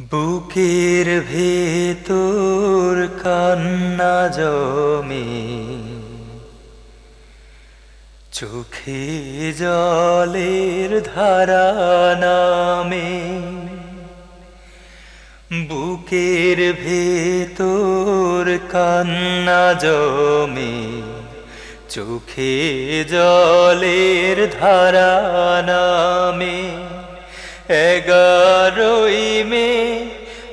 বুকের ভেতর কান্না জমে। চোখে জলের ধারা নামে। বুকের ভেতর কান্না জমে। চোখে জলের ধারা নামে। এগারোই মে,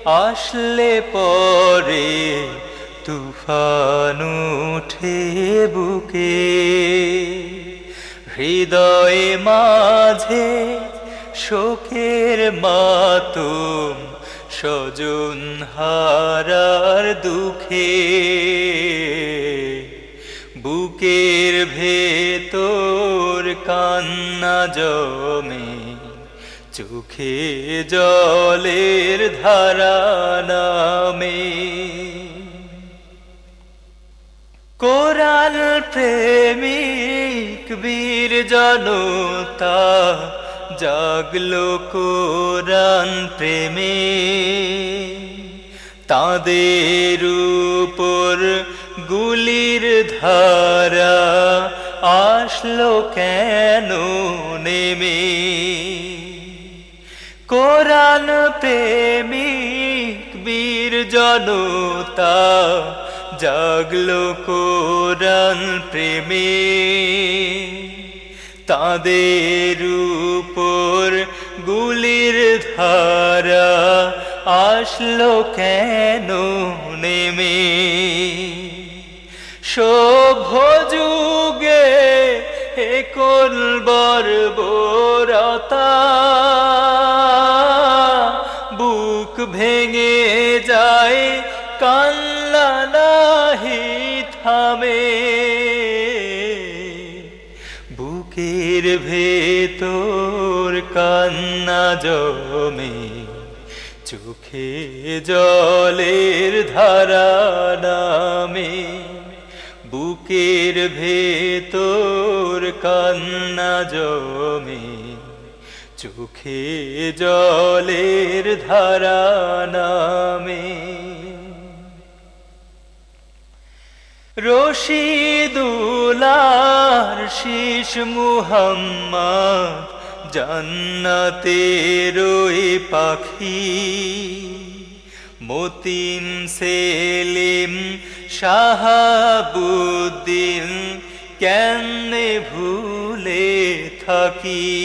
আসলে পরে তুফান উঠে বুকে। হৃদয় মাঝে শোকের মাতুম, সজন হারার দুঃখে। বুকের ভেতর কান্না জমে চোখে জলের ধারা নামে। কোরআন প্রেমিক বীর জনতা, জাগলো কোরআন প্রেমে। তাদের উপর গুলির ধারা আসলো কেন নেমে? কোরআন প্রেমিক বীর জনতা, জাগলো কোরআন প্রেমে তাদের উপর গুলির ধারা আসলো কেন নেমে? শোভ যুগে হে কোন বর্বরতা? থামে। বুকের ভেতর কান্না জমে, চোখে জলের ধারা নামে। বুকের ভেতর কান্না জমে, চোখে জলের ধারা নামে। রশিদুলার শীষ মুহাম্মদ জান্নাতের ওই পাখি। মতিন সেলিম শাহাবুদ্দিন কেনে ভুলে থাকি?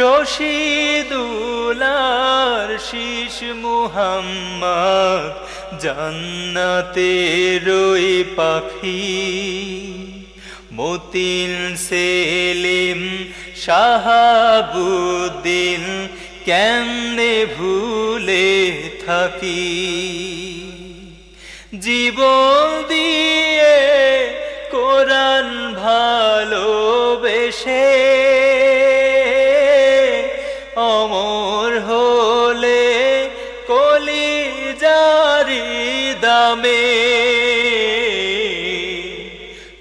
রশিদুলার শীষ মুহাম্মদ জান্নাতের ওই পাখি। মতিন সেলিম শাহাবুদ্দিন কেমনে ভুলে থাকি? জীবন দিয়ে কোরআন ভালোবেসে দামে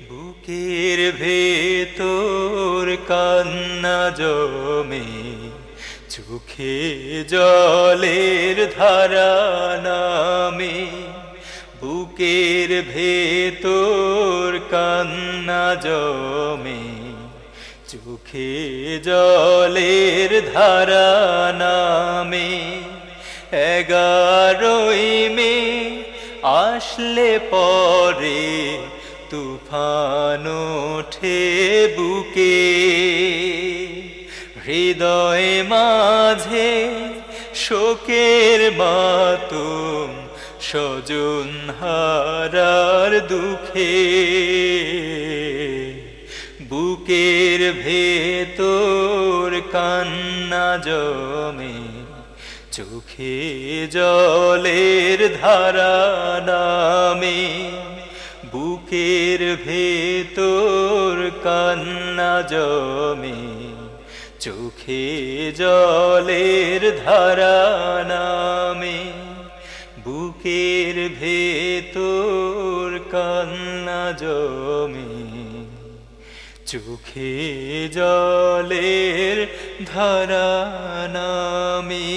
বুকের ভেতর কান্না জমে, চোখে জলের ধারা নামে। বুকের ভেতর কান্না জমে, চোখে জলের ধারা নামে। এগারোই মে আসলে পরে তুফান ওঠে বুকে। হৃদয় মাঝে শোকের মাতুম সজন হারার দুঃখে। বুকের ভেতর কান্না জমে চোখে জলের ধারা নামে, বুকের ভেতর কান্না জমে। চোখে জলের ধারা নামে, বুকের ভেতর কান্না জমে। চোখে জলের ধারা নামে